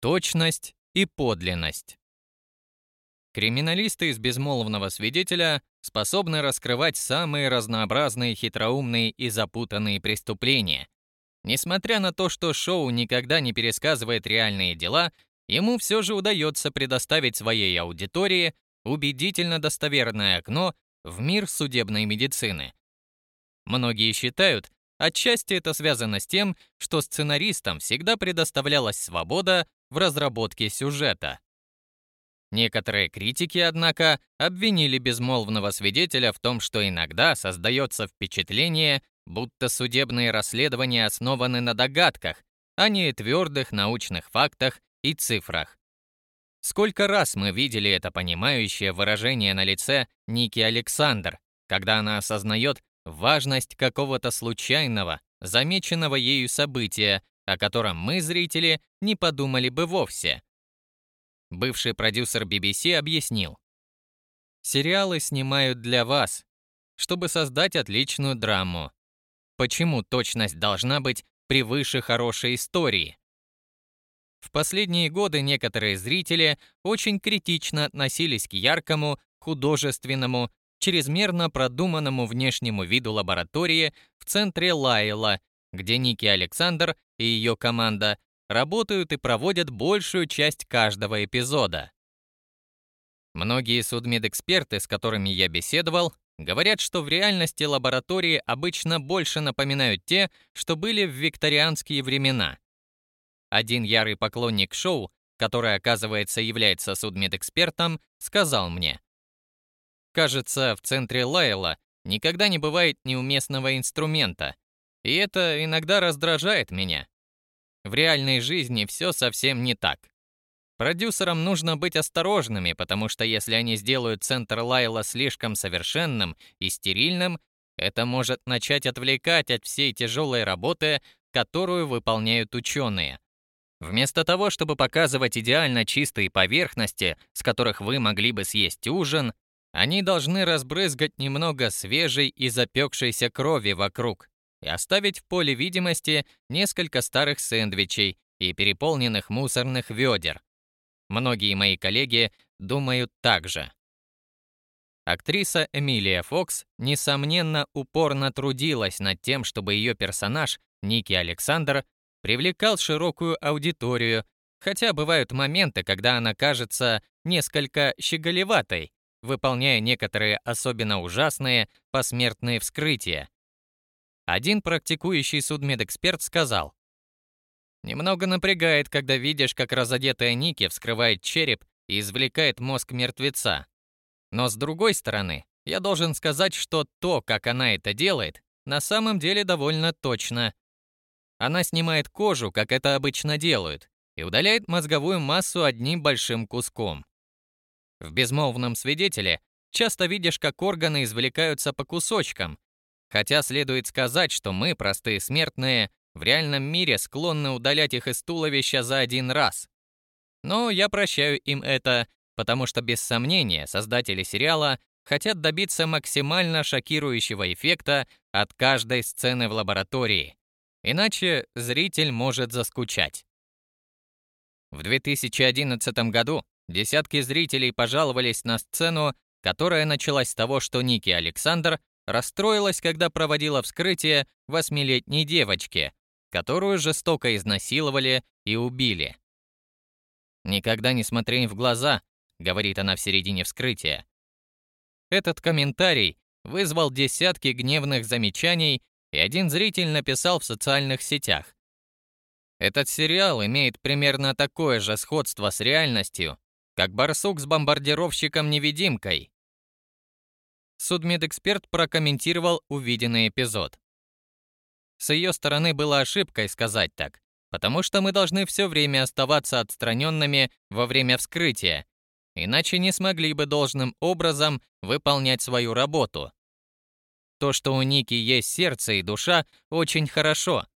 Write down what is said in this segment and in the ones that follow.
Точность и подлинность. Криминалисты из безмолвного свидетеля способны раскрывать самые разнообразные, хитроумные и запутанные преступления. Несмотря на то, что шоу никогда не пересказывает реальные дела, ему все же удается предоставить своей аудитории убедительно достоверное окно в мир судебной медицины. Многие считают, отчасти это связано с тем, что сценаристам всегда предоставлялась свобода в разработке сюжета. Некоторые критики, однако, обвинили безмолвного свидетеля в том, что иногда создается впечатление, будто судебные расследования основаны на догадках, а не твердых научных фактах и цифрах. Сколько раз мы видели это понимающее выражение на лице Ники Александр, когда она осознает важность какого-то случайного, замеченного ею события, о котором мы, зрители, не подумали бы вовсе. Бывший продюсер BBC объяснил. Сериалы снимают для вас, чтобы создать отличную драму. Почему точность должна быть превыше хорошей истории? В последние годы некоторые зрители очень критично относились к яркому, художественному, чрезмерно продуманному внешнему виду лаборатории в центре Лайла, где Ники Александр и ее команда работают и проводят большую часть каждого эпизода. Многие судмедэксперты, с которыми я беседовал, говорят, что в реальности лаборатории обычно больше напоминают те, что были в викторианские времена. Один ярый поклонник шоу, который, оказывается, является судмедэкспертом, сказал мне, «Кажется, в центре Лайла никогда не бывает неуместного инструмента, и это иногда раздражает меня. В реальной жизни все совсем не так. Продюсерам нужно быть осторожными, потому что если они сделают центр Лайла слишком совершенным и стерильным, это может начать отвлекать от всей тяжелой работы, которую выполняют ученые. Вместо того, чтобы показывать идеально чистые поверхности, с которых вы могли бы съесть ужин, они должны разбрызгать немного свежей и запекшейся крови вокруг и оставить в поле видимости несколько старых сэндвичей и переполненных мусорных ведер. Многие мои коллеги думают так же. Актриса Эмилия Фокс, несомненно, упорно трудилась над тем, чтобы ее персонаж, Ники Александр, привлекал широкую аудиторию, хотя бывают моменты, когда она кажется несколько щеголеватой, выполняя некоторые особенно ужасные посмертные вскрытия. Один практикующий судмедэксперт сказал, «Немного напрягает, когда видишь, как разодетая Ники вскрывает череп и извлекает мозг мертвеца. Но с другой стороны, я должен сказать, что то, как она это делает, на самом деле довольно точно. Она снимает кожу, как это обычно делают, и удаляет мозговую массу одним большим куском. В безмолвном свидетеле часто видишь, как органы извлекаются по кусочкам, Хотя следует сказать, что мы, простые смертные, в реальном мире склонны удалять их из туловища за один раз. Но я прощаю им это, потому что без сомнения создатели сериала хотят добиться максимально шокирующего эффекта от каждой сцены в лаборатории. Иначе зритель может заскучать. В 2011 году десятки зрителей пожаловались на сцену, которая началась с того, что Ники Александр расстроилась, когда проводила вскрытие восьмилетней девочки, которую жестоко изнасиловали и убили. «Никогда не смотри в глаза», — говорит она в середине вскрытия. Этот комментарий вызвал десятки гневных замечаний, и один зритель написал в социальных сетях. Этот сериал имеет примерно такое же сходство с реальностью, как барсук с бомбардировщиком-невидимкой. Судмедэксперт прокомментировал увиденный эпизод. С ее стороны было ошибкой сказать так, потому что мы должны все время оставаться отстраненными во время вскрытия, иначе не смогли бы должным образом выполнять свою работу. То, что у Ники есть сердце и душа, очень хорошо,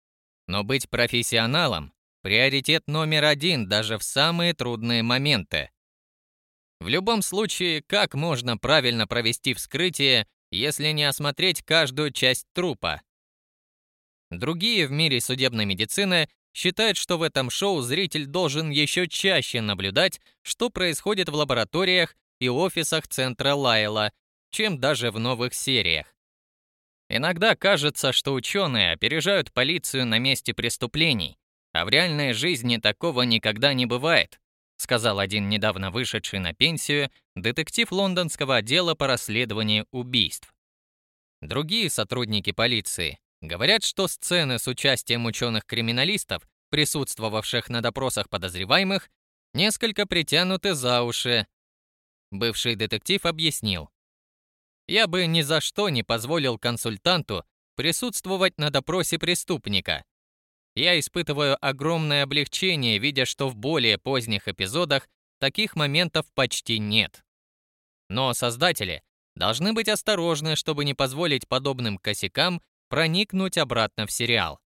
но быть профессионалом – приоритет номер один даже в самые трудные моменты. В любом случае, как можно правильно провести вскрытие, если не осмотреть каждую часть трупа? Другие в мире судебной медицины считает, что в этом шоу зритель должен еще чаще наблюдать, что происходит в лабораториях и офисах центра Лайла, чем даже в новых сериях. Иногда кажется, что ученые опережают полицию на месте преступлений, а в реальной жизни такого никогда не бывает, сказал один недавно вышедший на пенсию детектив лондонского отдела по расследованию убийств. Другие сотрудники полиции говорят, что сцены с участием ученых-криминалистов, присутствовавших на допросах подозреваемых, несколько притянуты за уши. Бывший детектив объяснил. «Я бы ни за что не позволил консультанту присутствовать на допросе преступника. Я испытываю огромное облегчение, видя, что в более поздних эпизодах таких моментов почти нет. Но создатели должны быть осторожны, чтобы не позволить подобным косякам проникнуть обратно в сериал.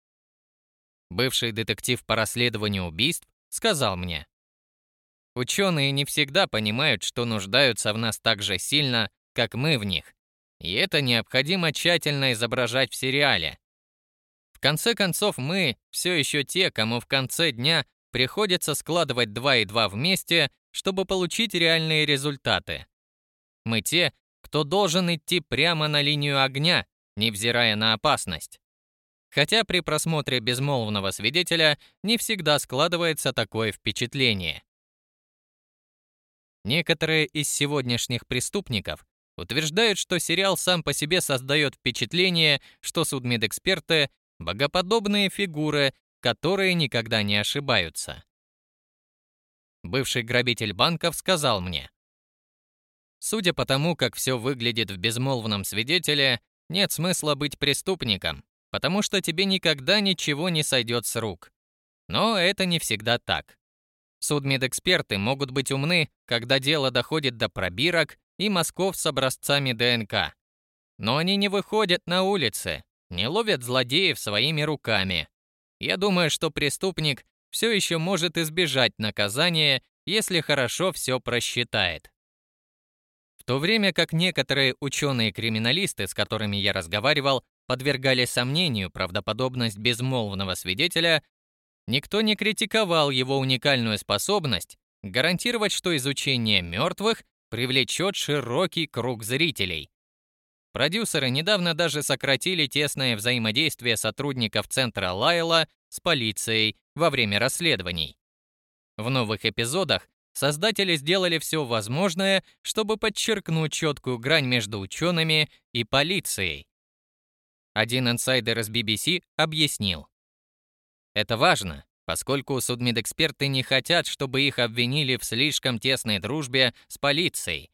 Бывший детектив по расследованию убийств сказал мне, «Ученые не всегда понимают, что нуждаются в нас так же сильно, как мы в них, и это необходимо тщательно изображать в сериале. Конце концов, мы все еще те, кому в конце дня приходится складывать два и два вместе, чтобы получить реальные результаты. Мы те, кто должен идти прямо на линию огня, невзирая на опасность. Хотя при просмотре безмолвного свидетеля не всегда складывается такое впечатление. Некоторые из сегодняшних преступников утверждают, что сериал сам по себе создает впечатление, что судмедэксперты — богоподобные фигуры, которые никогда не ошибаются. Бывший грабитель банков сказал мне, Судя по тому, как все выглядит в безмолвном свидетеле, нет смысла быть преступником, потому что тебе никогда ничего не сойдет с рук. Но это не всегда так. Судмедэксперты могут быть умны, когда дело доходит до пробирок и мазков с образцами ДНК. Но они не выходят на улицы, не ловят злодеев своими руками. Я думаю, что преступник все еще может избежать наказания, если хорошо все просчитает. В то время как некоторые ученые-криминалисты, с которыми я разговаривал, подвергали сомнению правдоподобность безмолвного свидетеля, никто не критиковал его уникальную способность гарантировать, что изучение мертвых привлечет широкий круг зрителей. Продюсеры недавно даже сократили тесное взаимодействие сотрудников центра Лайла с полицией во время расследований. В новых эпизодах создатели сделали все возможное, чтобы подчеркнуть четкую грань между учеными и полицией. Один инсайдер из BBC объяснил. Это важно, поскольку судмедэксперты не хотят, чтобы их обвинили в слишком тесной дружбе с полицией.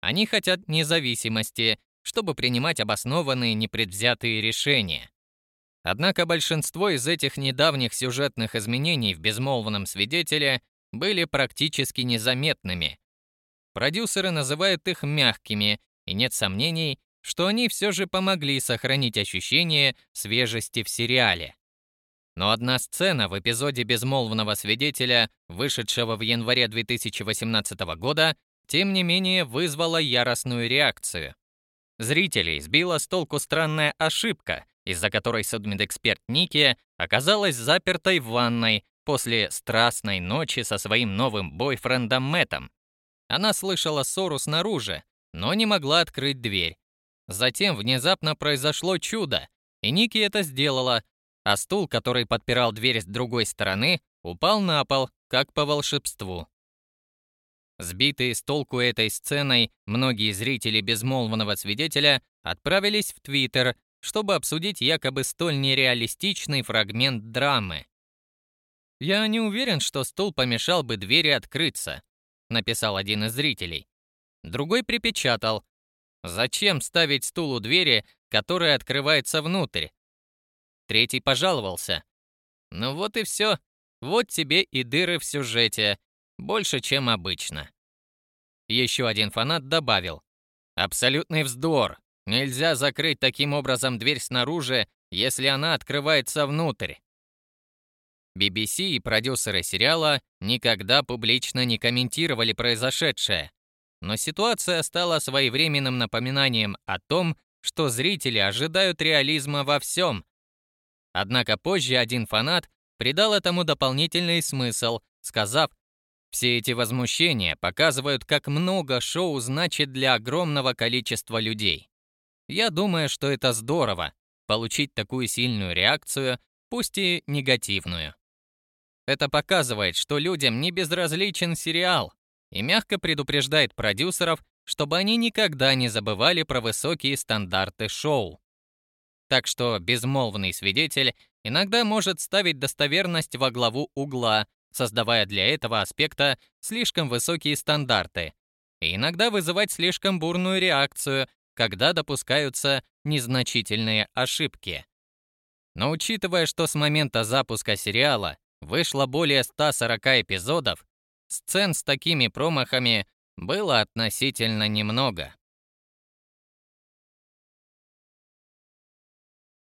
Они хотят независимости, чтобы принимать обоснованные непредвзятые решения. Однако большинство из этих недавних сюжетных изменений в «Безмолвном свидетеле» были практически незаметными. Продюсеры называют их мягкими, и нет сомнений, что они все же помогли сохранить ощущение свежести в сериале. Но одна сцена в эпизоде «Безмолвного свидетеля», вышедшего в январе 2018 года, тем не менее вызвала яростную реакцию. Зрителей сбила с толку странная ошибка, из-за которой судмедэксперт Ники оказалась запертой в ванной после страстной ночи со своим новым бойфрендом Мэттом. Она слышала ссору снаружи, но не могла открыть дверь. Затем внезапно произошло чудо, и Ники это сделала, а стул, который подпирал дверь с другой стороны, упал на пол, как по волшебству. Сбитые с толку этой сценой, многие зрители безмолвного свидетеля отправились в Твиттер, чтобы обсудить якобы столь нереалистичный фрагмент драмы. «Я не уверен, что стул помешал бы двери открыться», написал один из зрителей. Другой припечатал. «Зачем ставить стул у двери, которая открывается внутрь?» Третий пожаловался. «Ну вот и все. Вот тебе и дыры в сюжете. Больше, чем обычно». Еще один фанат добавил. «Абсолютный вздор. Нельзя закрыть таким образом дверь снаружи, если она открывается внутрь. BBC и продюсеры сериала никогда публично не комментировали произошедшее, но ситуация стала своевременным напоминанием о том, что зрители ожидают реализма во всем. Однако позже один фанат придал этому дополнительный смысл, сказав, все эти возмущения показывают, как много шоу значит для огромного количества людей. Я думаю, что это здорово получить такую сильную реакцию, пусть и негативную. Это показывает, что людям не безразличен сериал и мягко предупреждает продюсеров, чтобы они никогда не забывали про высокие стандарты шоу. Так что безмолвный свидетель иногда может ставить достоверность во главу угла, создавая для этого аспекта слишком высокие стандарты, и иногда вызывать слишком бурную реакцию, когда допускаются незначительные ошибки. Но учитывая, что с момента запуска сериала вышло более 140 эпизодов, сцен с такими промахами было относительно немного.